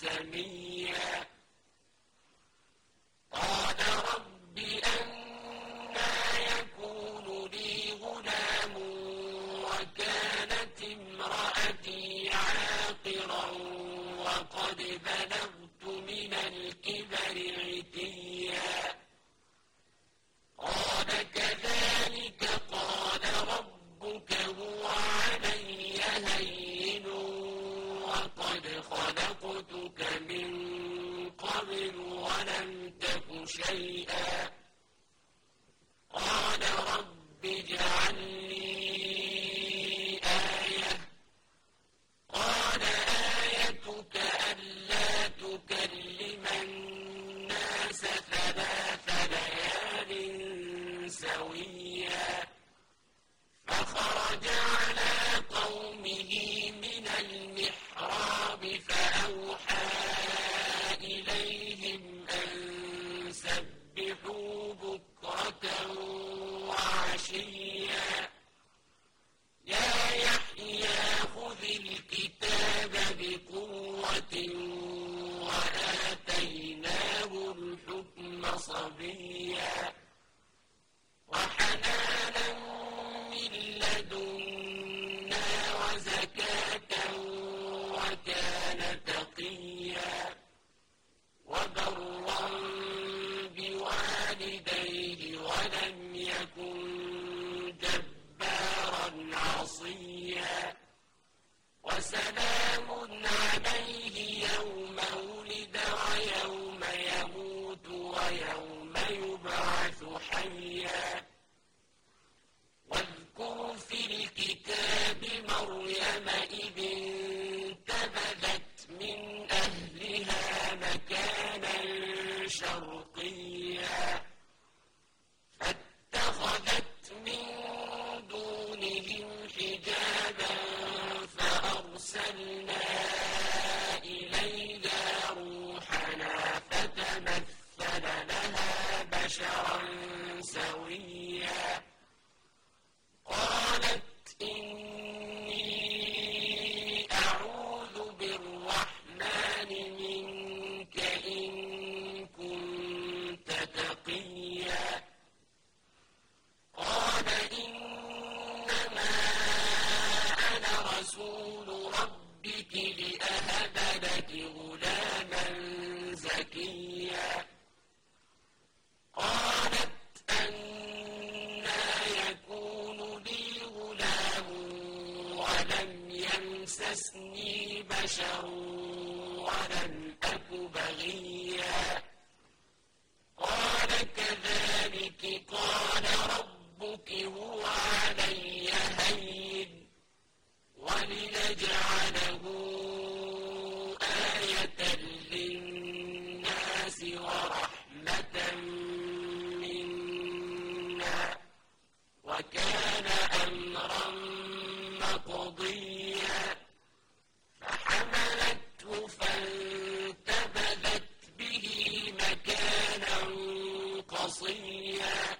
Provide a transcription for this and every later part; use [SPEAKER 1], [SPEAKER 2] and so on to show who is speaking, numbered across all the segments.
[SPEAKER 1] سميع مسني بشر ولم أك بغيا وصيا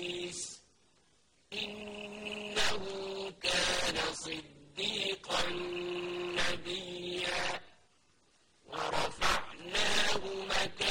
[SPEAKER 1] صديقا نبيا. ورفعناه مكانا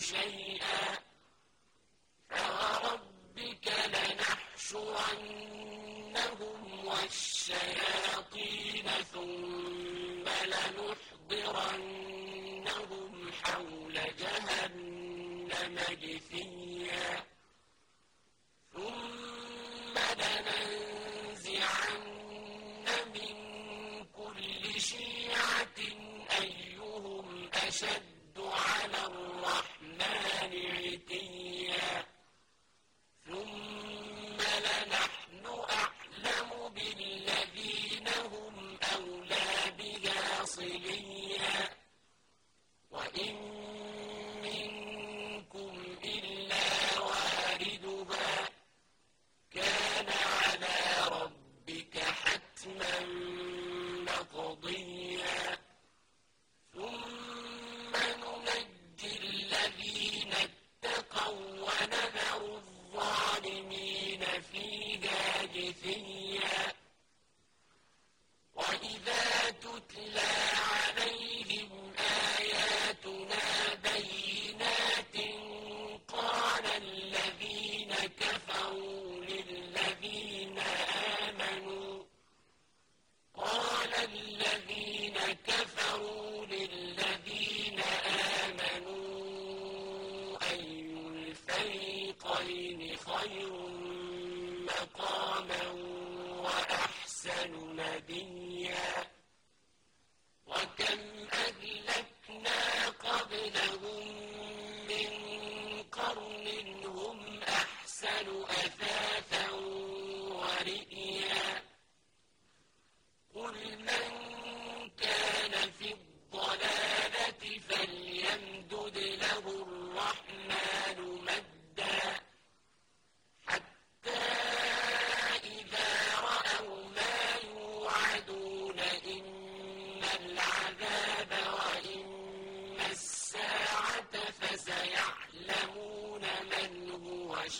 [SPEAKER 1] شيئا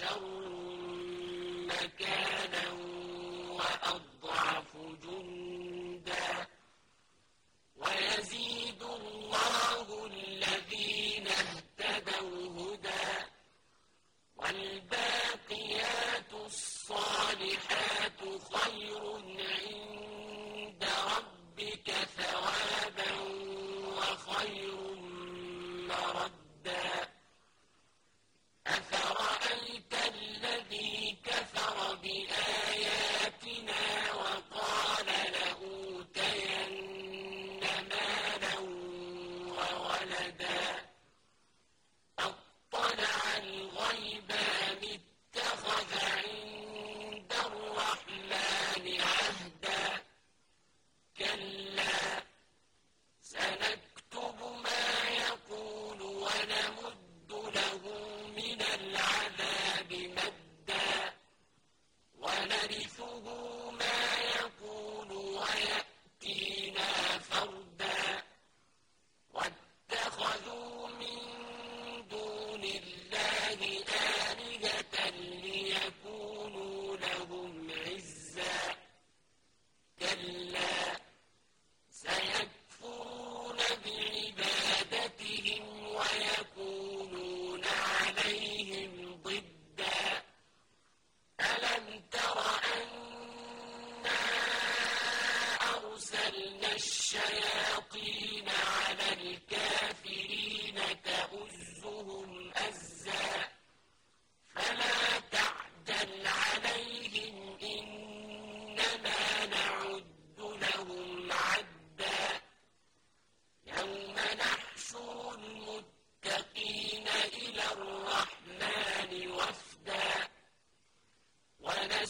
[SPEAKER 1] Gracias.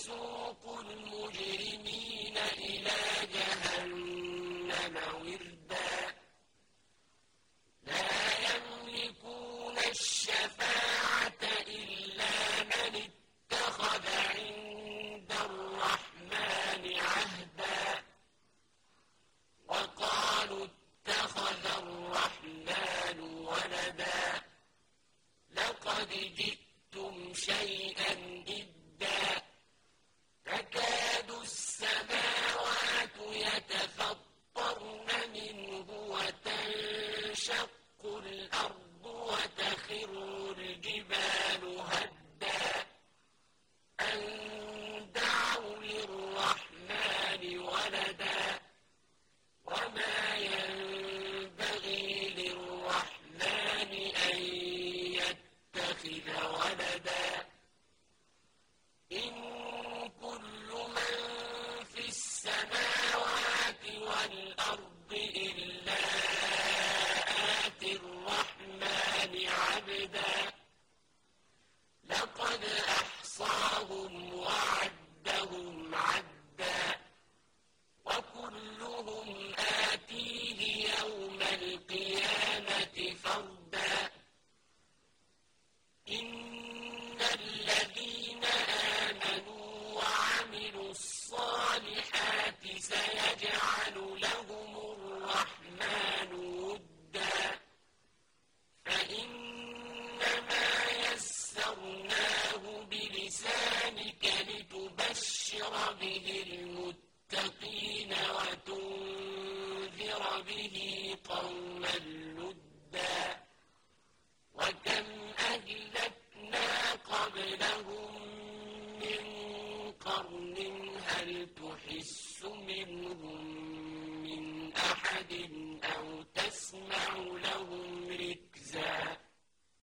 [SPEAKER 1] ونسوق المجرمين إلى جهنم